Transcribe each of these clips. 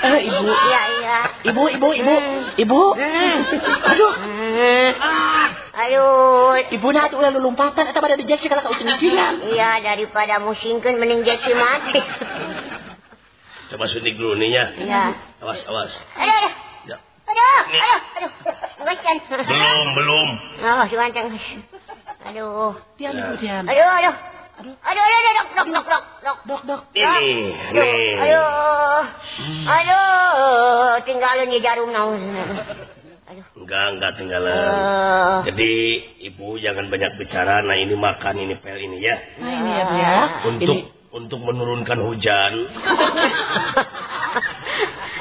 Eh, ibu. Iya, iya. Ibu, ibu, ibu. Hmm. Ibu. Hmm. Aduh. Hmm. Aduh. Ibu nak ulah lompatan eta pada dijek kalau kau ucing-ucingan. Iya, daripada musingkeun mending jadi mati. Coba suntik dulu nih ya. Iya. Awas, awas. Aduh, aduh. Ya. Aduh, aduh, aduh. Ngocen. Belum, belum. Oh, si. Aduh. Diam, Ya. ibu, diam. Aduh, aduh. Aduh. Aduh, aduh, aduh, dok, dok, dok, dok, dok. Dok, dok. Ini, nih. aduh, aduh, tinggalin di jarum naon. Aduh. Enggak, enggak tinggalan. Eh, Jadi ibu jangan banyak bicara. Nah ini makan ini pel ini ya. Nah, ini ya, ya. Untuk Ini. untuk menurunkan hujan.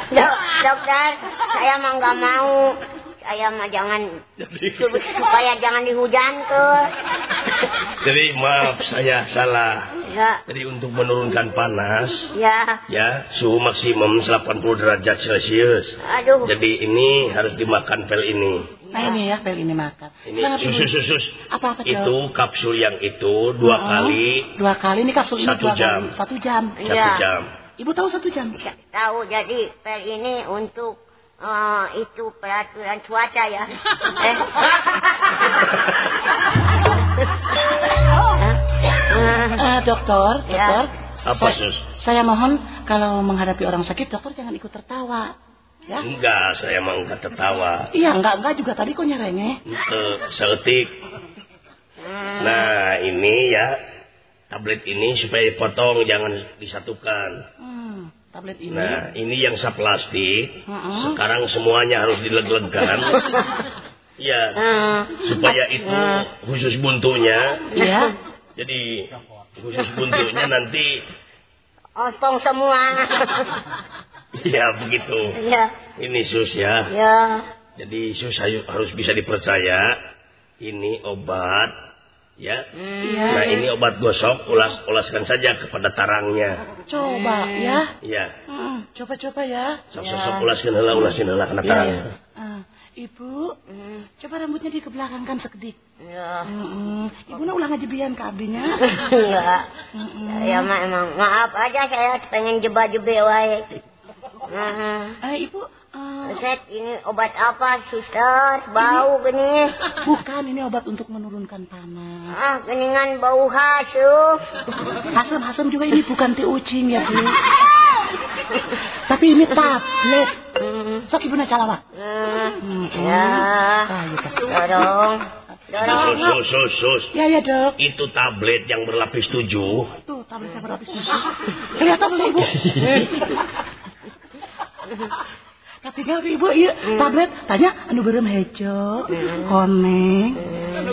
Dok, dokter, saya mah nggak mau. Saya mah jangan supaya jangan dihujankan. Jadi maaf saya salah. Ya, Jadi untuk menurunkan panas, ya. ya suhu maksimum 80 derajat celcius. Aduh. Jadi ini harus dimakan pel ini. Nah, ini ya, pel ini makan. Ini Kenapa, Ibu? susus susus. Apa, apa? Itu kapsul yang itu dua Oh, kali Dua kali ini kapsul ini Satu dua jam. kali. Satu jam. satu Iya. jam. Ibu tahu satu jam? Ya, Tahu jadi pel ini untuk eh, itu peraturan cuaca ya. Eh. Dokter, Ya. dokter. Apa saya, sus? saya mohon kalau menghadapi orang sakit, dokter jangan ikut tertawa. Ya? Enggak, saya emang enggak tertawa. Iya, enggak, enggak juga tadi kok nyerengeh. Ente, seetik. Hmm. Nah, ini ya tablet ini supaya dipotong jangan disatukan. Hmm, tablet ini. Nah, ini yang saplastik. Mm-mm. Sekarang semuanya harus dileg-legkan. Ya, Eh, supaya itu khusus buntunya. Iya. Jadi khusus buntunya nanti ospong semua. ya begitu. ya, Ini sus ya. ya. Jadi sus harus bisa dipercaya. Ini obat ya. Iya. Nah, ini obat gosok ulas-ulaskan saja kepada tarangnya. Coba ya. Ya. Hmm, coba-coba ya. Sok-sok ulaskan heula ulaskan heula kena Iya, tarangnya. Ibu, coba rambutnya dikebelakangkan sekedik. Ya. Mm-mm. Ibu nak ulang aja bian ke abdinya. Enggak. Mm-mm. Ya mah emang maaf aja saya pengen jeba-jebe wae. Nah, Eh, ibu, eh, Set, ini obat apa, suster? Bau gini. bukan ini obat untuk menurunkan panas. Ah, geningan bau hasu. Hasem, hasem juga ini bukan ti ucing ya, Bu. Tapi ini tablet. Hmm. Sok ibu nak calawak. Hmm. Mm-mm. Ya. Ah, gitu. Dorong. Dorong. Sus, sus, sus. Ya, ya, dok. Itu tablet yang berlapis tujuh. Tuh, tabletnya berlapis susu. Kelihatan boleh, ibu. Ketinggal ibu, iya. Tablet, tanya, anu berem hejo, koneng.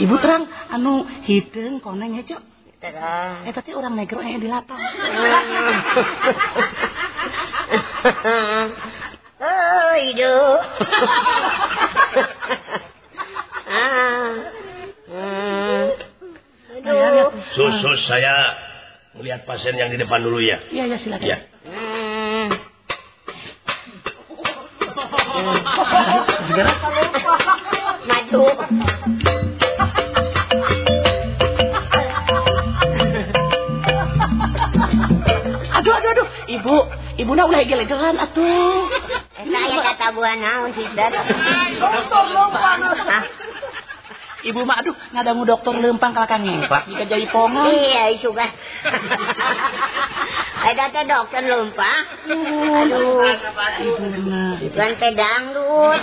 Ibu terang, anu hidung, koneng hejo. Terang. Eh, tapi orang negro yang di lapang. Oh, hidup. ah. Hmm. Aduh. Sus, sus, saya melihat pasien yang di depan dulu ya. Iya, ya, silakan. Ya. Hmm. Maju. Ibu nak ulah gele-gelan atuh. Saya kata buah naon sister. Ah, Ibu mah aduh ngadamu dokter lempang kalakang ngengklak jika jadi pongan. iya juga. Ada teh dokter lupa. Aduh, bukan teh dangdut.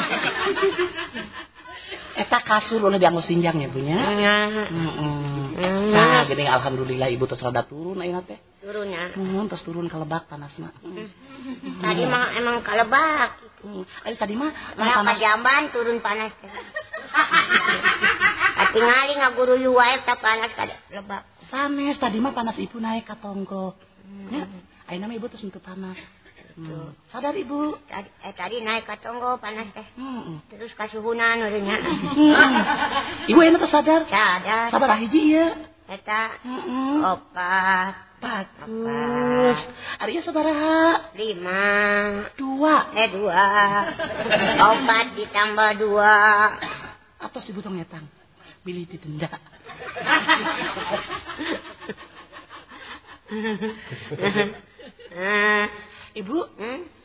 Eta kasur udah dianggo sinjang ya punya. Nah, Mm-mm. Hmm. Nah, gini alhamdulillah ibu terus rada turun ayeuna teh. turunnya. Hmm, terus turun ke lebak panas hmm. tadi mah emang ke lebak. Hmm. eh, tadi mah nah, panas. Jamban turun panas. Tapi ngali ngaguru wae tak panas kada lebak. Sanes tadi mah panas ibu naik ke tonggo hmm. ya ayeuna mah ibu terus untuk panas. Hmm. Sadar ibu. Tadi, eh, tadi naik ke tonggo panas teh. Hmm. terus kasuhunan urangnya hmm. ibu enak sadar? Sadar. Sabar hiji ieu. eta. Mm opat. Bagus. Ari sabaraha? lima Dua. eh dua opat ditambah dua Atau si butong nyetang. Bilih didenda. Eh, Ibu, hmm?